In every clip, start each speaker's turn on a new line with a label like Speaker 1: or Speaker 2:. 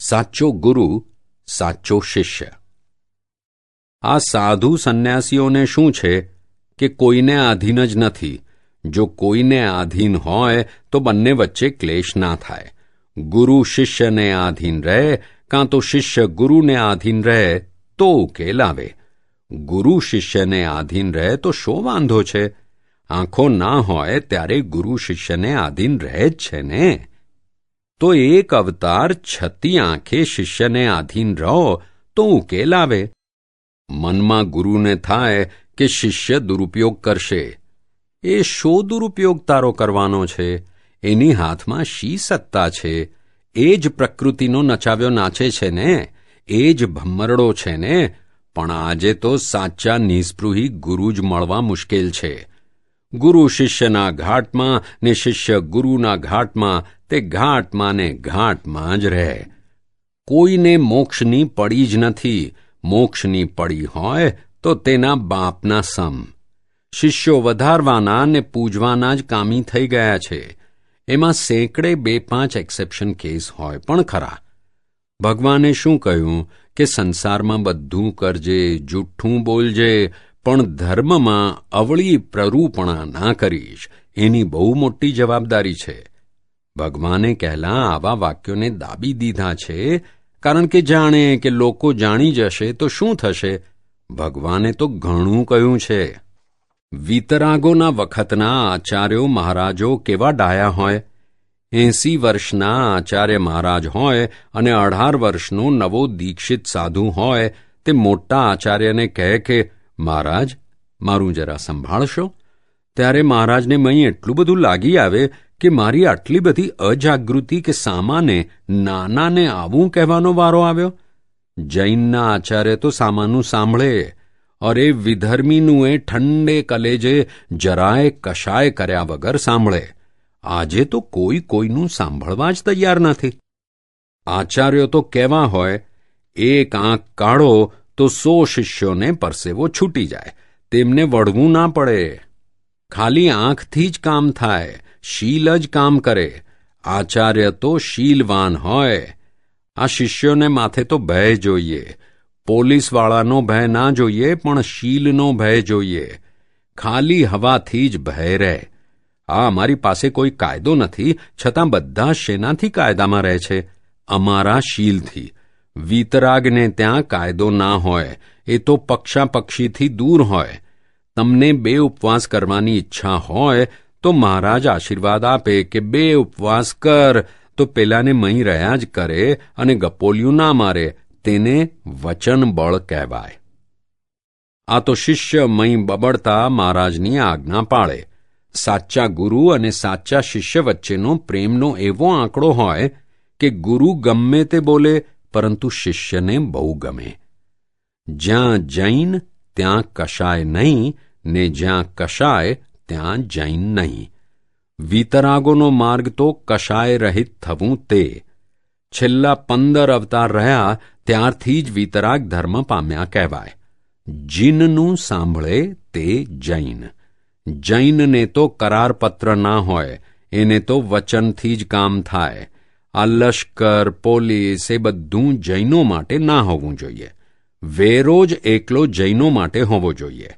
Speaker 1: સાચો ગુરુ, સાચો શિષ્ય. આ સાધુ સંન્યાસીઓને શું છે કે કોઈને આધીન જ નથી. જો કોઈને આધીન હોય, તો બંને વચ્ચે ક્લેશ ના થાય. ગુરુ શિષ્યને આધીન રહે, કાં તો શિષ્ય ગુરુને આધીન રહે, તો ઉકેલ આવે. ગુરુ શિષ્યને આધીન રહે, તો શો વાંધો છે? આંખો ના હોય, ત્યારે ગુરુ શિષ્યને આધીન રહે જ છે ને? તો એક અવતાર છતી આંખે શિષ્યને આધીન રહો, તો ઉકેલ આવે. મનમાં ગુરુને થાય કે શિષ્ય દુરુપયોગ કરશે. એ શો દુરુપયોગ તારો કરવાનો છે? એની હાથમાં શી સત્તા છે? એ જ પ્રકૃતિનો નચાવ્યો નાચે છે ને? એ જ ભમ્મરડો છે ને? પણ આજે તો સાચા નિસ્પૃહી ગુરુ જ મળવા મુશ્કેલ છે. ગુરુ શિષ્યના ઘાટમાં ને શિષ્ય ગુરુના ઘાટમાં, તે ઘાટમાં ને ઘાટમાં જ રહે. કોઈને મોક્ષની પડી જ નથી. મોક્ષની પડી હોય તો તેના બાપના સમ. શિષ્યો વધારવાના ને પૂજવાના જ કામી થઈ ગયા છે. એમાં સેંકડે બે પાંચ એક્સેપ્શન કેસ હોય પણ ખરા. ભગવાને શું કહ્યું કે સંસારમાં બધું કરજે, જૂઠ્ઠું બોલજે પણ ધર્મમાં અવળી પ્રરૂપણા ના કરીશ, એની બહુ મોટી જવાબદારી છે. ભગવાને કહેલા આવા વાક્યોને દાબી દીધા છે, કારણ કે જાણે કે લોકો જાણી જશે તો શું થશે? ભગવાને તો ઘણું કહ્યું છે. વિતરાગોના વખતના આચાર્યો મહારાજો કેવા ડાયા હોય? એંસી વર્ષના આચાર્ય મહારાજ હોય અને અઢાર વર્ષનો નવો દીક્ષિત સાધુ હોય, તે મોટા આચાર્યને કહે કે મહારાજ, મારું જરા સંભાળશો? ત્યારે મહારાજને મહી એટલું બધું લાગી આવે કે મારી આટલી બધી અજાગૃતિ કે સામાને નાનાને આવું કહેવાનો વારો આવ્યો. જૈનના આચાર્ય તો સામાનું સાંભળે, અરે વિધર્મીનું એ ઠંડે કલેજે જરાય કશાય કર્યા વગર સાંભળે. આજે તો કોઈ કોઈનું સાંભળવા જ તૈયાર નથી. આચાર્યો તો કેવા હોય, એક આંખ કાઢો તો સો શિષ્યોને પરસેવો છૂટી જાય. તેમને વળવું ના પડે. ખાલી આંખથી જ કામ થાય. શીલ જ કામ કરે. આચાર્ય તો શીલવાન હોય. આ શિષ્યોને માથે તો ભય જોઈએ. પોલીસવાળાનો ભય ના જોઈએ, પણ શીલનો ભય જોઈએ. ખાલી હવાથી જ ભય રહે. આ અમારી પાસે કોઈ કાયદો નથી, છતાં બધા શેનાથી કાયદામાં રહે છે? અમારા શીલથી. વીતરાગને ત્યાં કાયદો ના હોય, એ તો પક્ષાપક્ષીથી દૂર હોય. તમને બે ઉપવાસ કરવાની ઈચ્છા હોય, તો મહારાજ આશીર્વાદ આપે કે બે ઉપવાસ કર. તો પેલાને મહી રહ્યા જ કરે અને ગપોલિયું ના મારે, તેને વચન બળ કહેવાય. આ તો શિષ્ય મહી બબડતા મહારાજની આજ્ઞા પાળે. સાચા ગુરુ અને સાચા શિષ્ય વચ્ચેનો પ્રેમનો એવો આંકડો હોય કે ગુરુ ગમે તે બોલે પરંતુ શિષ્યને બહુ ગમે. જ્યાં જૈન, ત્યાં કશાય નહીં, ને જ્યાં કશાય, ત્યાં જૈન નહીં. વિતરાગોનો માર્ગ તો કશાય રહિત થવું તે. છેલ્લા પંદર અવતાર રહ્યા, ત્યારથી જ વિતરાગ ધર્મ પામ્યા કહેવાય. જીનનું સાંભળે તે જૈન. જૈનને તો કરારપત્ર ના હોય, એને તો વચનથી જ કામ થાય. આ લશ્કર, પોલીસ એ બધું જૈનો માટે ના હોવું જોઈએ. વેરો જ એકલો જૈનો માટે હોવો જોઈએ.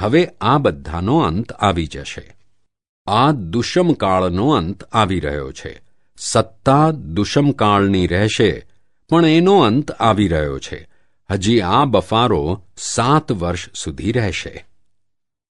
Speaker 1: હવે આ બધાનો અંત આવી જશે. આ દુષ્મકાળનો અંત આવી રહ્યો છે. સત્તા દુષ્મકાળની રહેશે, પણ એનો અંત આવી રહ્યો છે. હજી આ બફારો સાત વર્ષ સુધી રહેશે.